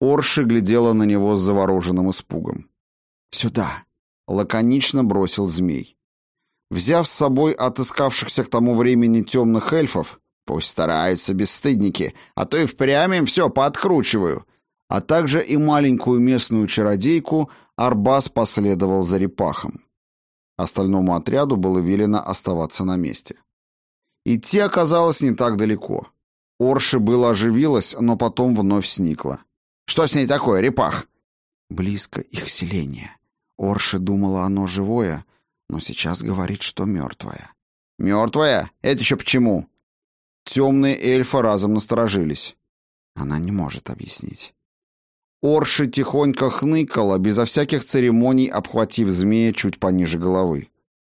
Орши глядела на него с завороженным испугом. «Сюда!» — лаконично бросил змей. Взяв с собой отыскавшихся к тому времени темных эльфов, пусть стараются бесстыдники, а то и впрямь им все пооткручиваю, а также и маленькую местную чародейку, Арбас последовал за репахом. Остальному отряду было велено оставаться на месте. Идти оказалось не так далеко. Орши было оживилась, но потом вновь сникла. Что с ней такое, репах? Близко их селение. Орши думала, оно живое, но сейчас говорит, что мертвое. Мертвое? Это еще почему? Темные эльфы разом насторожились. Она не может объяснить. Орши тихонько хныкала, безо всяких церемоний обхватив змея чуть пониже головы.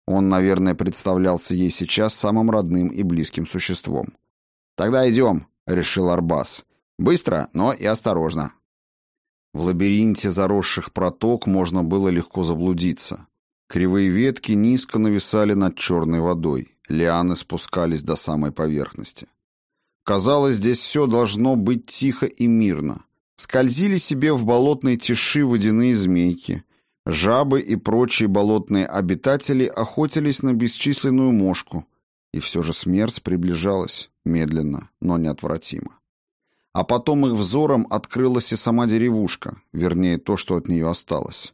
Он, наверное, представлялся ей сейчас самым родным и близким существом. «Тогда идем», — решил Арбас. «Быстро, но и осторожно. В лабиринте заросших проток можно было легко заблудиться. Кривые ветки низко нависали над черной водой, лианы спускались до самой поверхности. Казалось, здесь все должно быть тихо и мирно. Скользили себе в болотной тиши водяные змейки, жабы и прочие болотные обитатели охотились на бесчисленную мошку, и все же смерть приближалась, медленно, но неотвратимо. А потом их взором открылась и сама деревушка, вернее, то, что от нее осталось.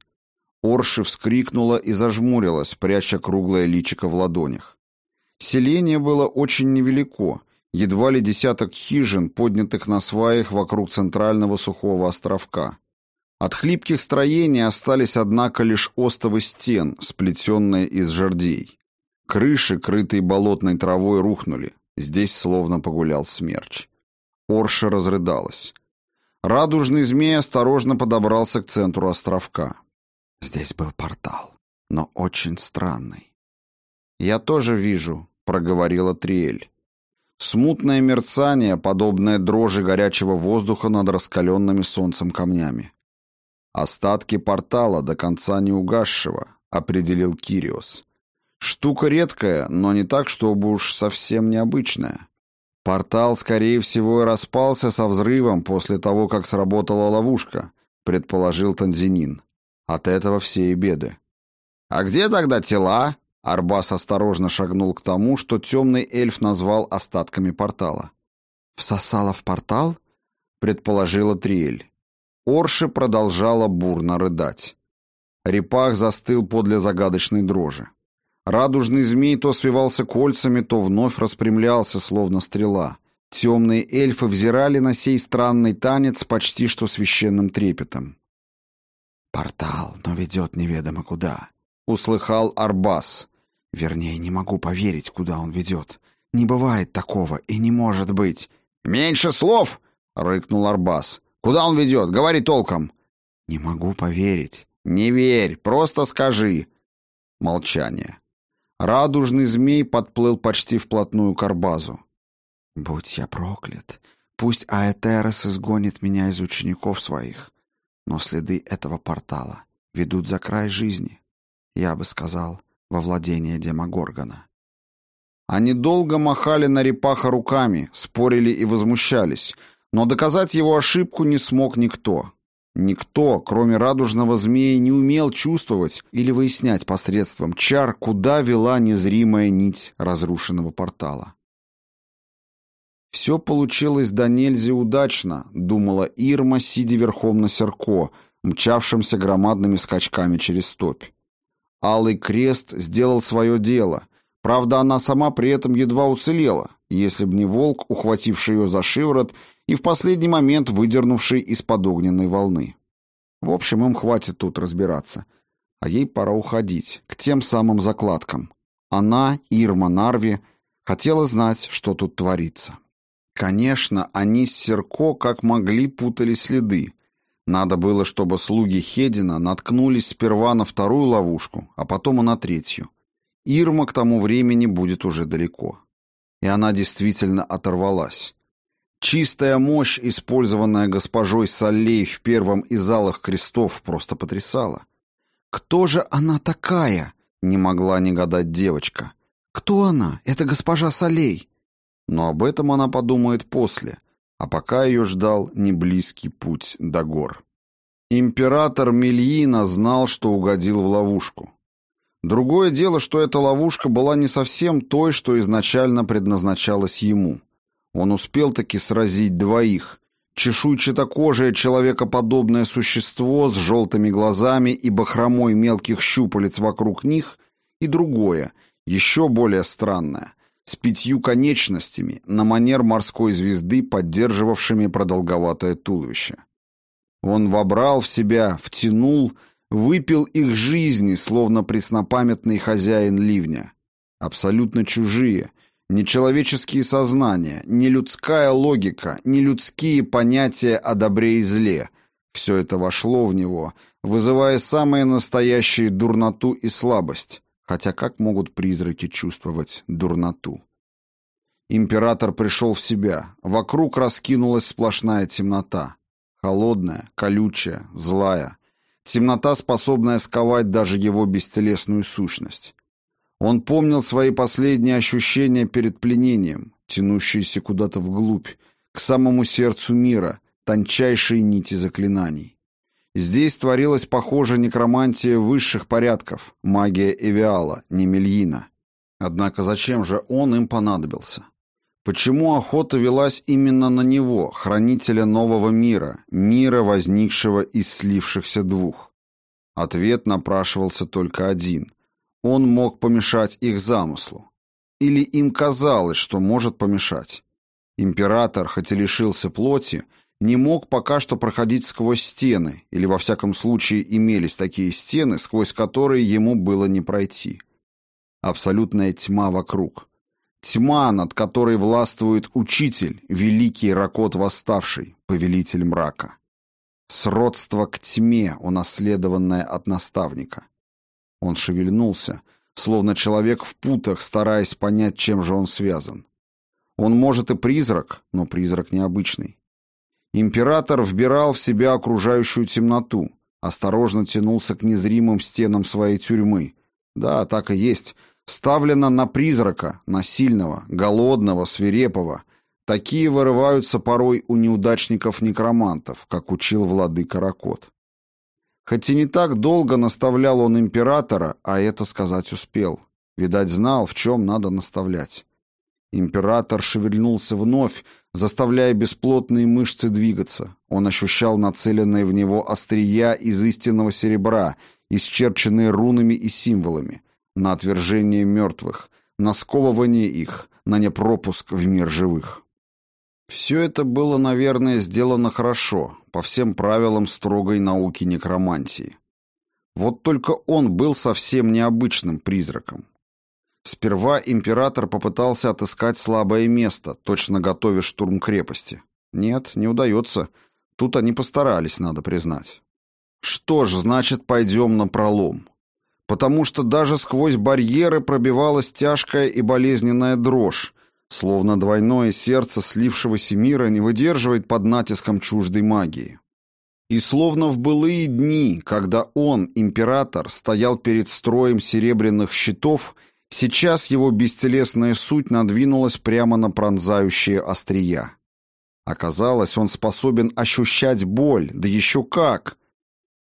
Орши вскрикнула и зажмурилась, пряча круглое личико в ладонях. Селение было очень невелико, едва ли десяток хижин, поднятых на сваях вокруг центрального сухого островка. От хлипких строений остались, однако, лишь остовы стен, сплетенные из жердей. Крыши, крытые болотной травой, рухнули. Здесь словно погулял смерч. Орша разрыдалась. Радужный змей осторожно подобрался к центру островка. Здесь был портал, но очень странный. «Я тоже вижу», — проговорила Триэль. Смутное мерцание, подобное дрожи горячего воздуха над раскаленными солнцем камнями. «Остатки портала, до конца не угасшего», — определил Кириос. «Штука редкая, но не так, чтобы уж совсем необычная. Портал, скорее всего, и распался со взрывом после того, как сработала ловушка, предположил Танзинин. От этого все и беды. А где тогда тела? Арбас осторожно шагнул к тому, что темный эльф назвал остатками портала. «Всосала в портал?» — предположила Триэль. Орши продолжала бурно рыдать. Репах застыл подле загадочной дрожи. Радужный змей то свивался кольцами, то вновь распрямлялся, словно стрела. Темные эльфы взирали на сей странный танец почти что священным трепетом. «Портал, но ведет неведомо куда», — услыхал Арбас. «Вернее, не могу поверить, куда он ведет. Не бывает такого и не может быть». «Меньше слов!» — рыкнул Арбас. «Куда он ведет? Говори толком!» «Не могу поверить. «Не верь, просто скажи». Молчание. Радужный змей подплыл почти вплотную к Арбазу. «Будь я проклят, пусть Аэтерос изгонит меня из учеников своих, но следы этого портала ведут за край жизни, я бы сказал, во владение Демогоргона». Они долго махали на репаха руками, спорили и возмущались, но доказать его ошибку не смог никто. Никто, кроме радужного змея, не умел чувствовать или выяснять посредством чар, куда вела незримая нить разрушенного портала. «Все получилось до нельзя удачно», — думала Ирма, сидя верхом на серко, мчавшимся громадными скачками через топь. Алый крест сделал свое дело. Правда, она сама при этом едва уцелела, если б не волк, ухвативший ее за шиворот и в последний момент выдернувший из-под огненной волны. В общем, им хватит тут разбираться. А ей пора уходить, к тем самым закладкам. Она, Ирма Нарви, хотела знать, что тут творится. Конечно, они с Серко как могли путали следы. Надо было, чтобы слуги Хедина наткнулись сперва на вторую ловушку, а потом и на третью. Ирма к тому времени будет уже далеко. И она действительно оторвалась. Чистая мощь, использованная госпожой Саллей в первом из залах крестов, просто потрясала. «Кто же она такая?» — не могла не гадать девочка. «Кто она? Это госпожа Салей». Но об этом она подумает после, а пока ее ждал неблизкий путь до гор. Император Мельина знал, что угодил в ловушку. Другое дело, что эта ловушка была не совсем той, что изначально предназначалась ему — он успел таки сразить двоих. Чешуйчатокожее человекоподобное существо с желтыми глазами и бахромой мелких щупалец вокруг них, и другое, еще более странное, с пятью конечностями, на манер морской звезды, поддерживавшими продолговатое туловище. Он вобрал в себя, втянул, выпил их жизни, словно преснопамятный хозяин ливня. Абсолютно чужие — Нечеловеческие сознания, нелюдская логика, нелюдские понятия о добре и зле — все это вошло в него, вызывая самые настоящие дурноту и слабость. Хотя как могут призраки чувствовать дурноту? Император пришел в себя. Вокруг раскинулась сплошная темнота. Холодная, колючая, злая. Темнота, способная сковать даже его бестелесную сущность. Он помнил свои последние ощущения перед пленением, тянущиеся куда-то вглубь, к самому сердцу мира, тончайшие нити заклинаний. Здесь творилась, похоже, некромантия высших порядков, магия Эвиала, не Мельина. Однако зачем же он им понадобился? Почему охота велась именно на него, хранителя нового мира, мира, возникшего из слившихся двух? Ответ напрашивался только один — он мог помешать их замыслу. Или им казалось, что может помешать. Император, хоть и лишился плоти, не мог пока что проходить сквозь стены, или во всяком случае имелись такие стены, сквозь которые ему было не пройти. Абсолютная тьма вокруг. Тьма, над которой властвует учитель, великий Ракот Восставший, повелитель мрака. Сродство к тьме, унаследованное от наставника. Он шевельнулся, словно человек в путах, стараясь понять, чем же он связан. Он, может, и призрак, но призрак необычный. Император вбирал в себя окружающую темноту, осторожно тянулся к незримым стенам своей тюрьмы. Да, так и есть. Ставлено на призрака, на сильного, голодного, свирепого. Такие вырываются порой у неудачников-некромантов, как учил владыка Ракот. Хоть и не так долго наставлял он императора, а это сказать успел. Видать, знал, в чем надо наставлять. Император шевельнулся вновь, заставляя бесплотные мышцы двигаться. Он ощущал нацеленные в него острия из истинного серебра, исчерченные рунами и символами, на отвержение мертвых, на сковывание их, на непропуск в мир живых. Все это было, наверное, сделано хорошо, по всем правилам строгой науки некромантии. Вот только он был совсем необычным призраком. Сперва император попытался отыскать слабое место, точно готовя штурм крепости. Нет, не удается. Тут они постарались, надо признать. Что ж, значит, пойдем на пролом. Потому что даже сквозь барьеры пробивалась тяжкая и болезненная дрожь, словно двойное сердце слившегося мира не выдерживает под натиском чуждой магии. И словно в былые дни, когда он, император, стоял перед строем серебряных щитов, сейчас его бестелесная суть надвинулась прямо на пронзающие острия. Оказалось, он способен ощущать боль, да еще как!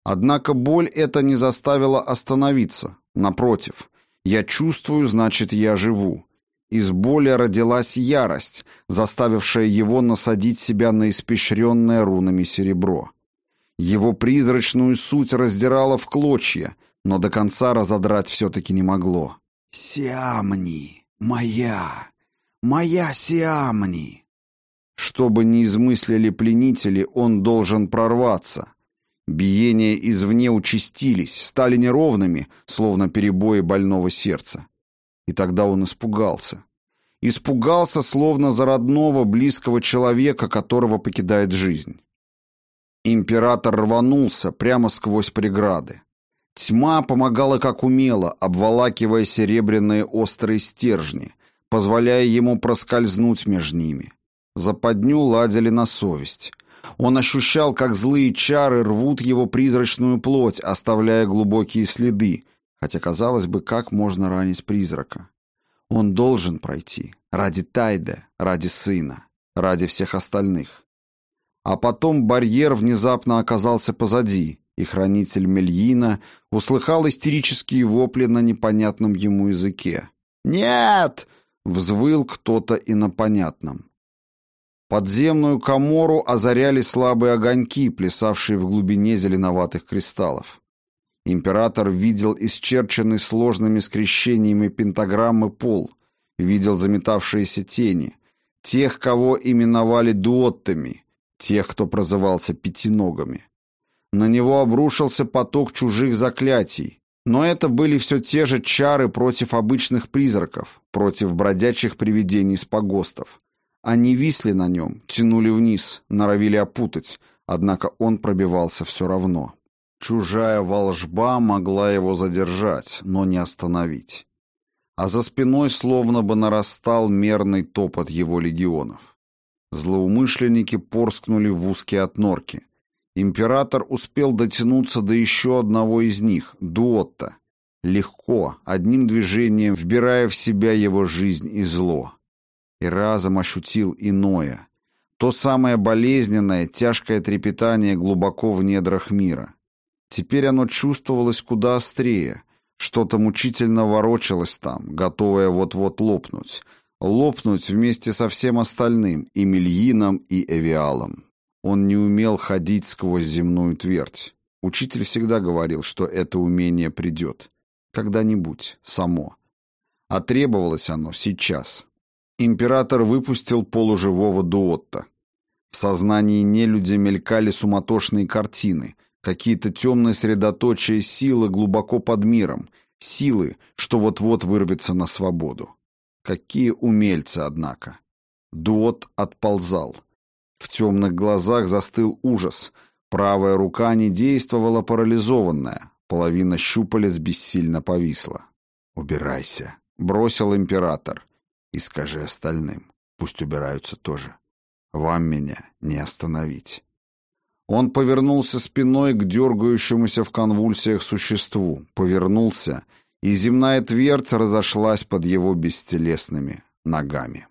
Однако боль эта не заставила остановиться. Напротив, я чувствую, значит, я живу. Из боли родилась ярость, заставившая его насадить себя на испещренное рунами серебро. Его призрачную суть раздирала в клочья, но до конца разодрать все-таки не могло. «Сиамни! Моя! Моя Сиамни!» Что бы ни измыслили пленители, он должен прорваться. Биения извне участились, стали неровными, словно перебои больного сердца. И тогда он испугался. Испугался, словно за родного, близкого человека, которого покидает жизнь. Император рванулся прямо сквозь преграды. Тьма помогала как умела, обволакивая серебряные острые стержни, позволяя ему проскользнуть между ними. Западню ладили на совесть. Он ощущал, как злые чары рвут его призрачную плоть, оставляя глубокие следы, хотя, казалось бы, как можно ранить призрака. Он должен пройти. Ради Тайда, ради сына, ради всех остальных. А потом барьер внезапно оказался позади, и хранитель Мельина услыхал истерические вопли на непонятном ему языке. «Нет!» — взвыл кто-то инопонятным. Подземную комору озаряли слабые огоньки, плясавшие в глубине зеленоватых кристаллов. Император видел исчерченный сложными скрещениями пентаграммы пол, видел заметавшиеся тени, тех, кого именовали дуоттами, тех, кто прозывался пятиногами. На него обрушился поток чужих заклятий, но это были все те же чары против обычных призраков, против бродячих привидений с погостов. Они висли на нем, тянули вниз, норовили опутать, однако он пробивался все равно. Чужая волжба могла его задержать, но не остановить. А за спиной словно бы нарастал мерный топот его легионов. Злоумышленники порскнули в узкие отнорки. Император успел дотянуться до еще одного из них, Дуотта. Легко, одним движением вбирая в себя его жизнь и зло. И разом ощутил иное. То самое болезненное, тяжкое трепетание глубоко в недрах мира. Теперь оно чувствовалось куда острее. Что-то мучительно ворочалось там, готовое вот-вот лопнуть, лопнуть вместе со всем остальным, и Мельином, и Эвиалом. Он не умел ходить сквозь земную твердь. Учитель всегда говорил, что это умение придет. Когда-нибудь, само. А требовалось оно сейчас. Император выпустил полуживого дуотта. В сознании нелюдя мелькали суматошные картины, какие-то темные средоточия силы глубоко под миром, силы, что вот-вот вырвется на свободу. Какие умельцы, однако. Дуот отползал. В темных глазах застыл ужас. Правая рука не действовала парализованная. Половина щупалец бессильно повисла. «Убирайся», — бросил император. «И скажи остальным. Пусть убираются тоже. Вам меня не остановить». Он повернулся спиной к дергающемуся в конвульсиях существу, повернулся и земная твердь разошлась под его бестелесными ногами.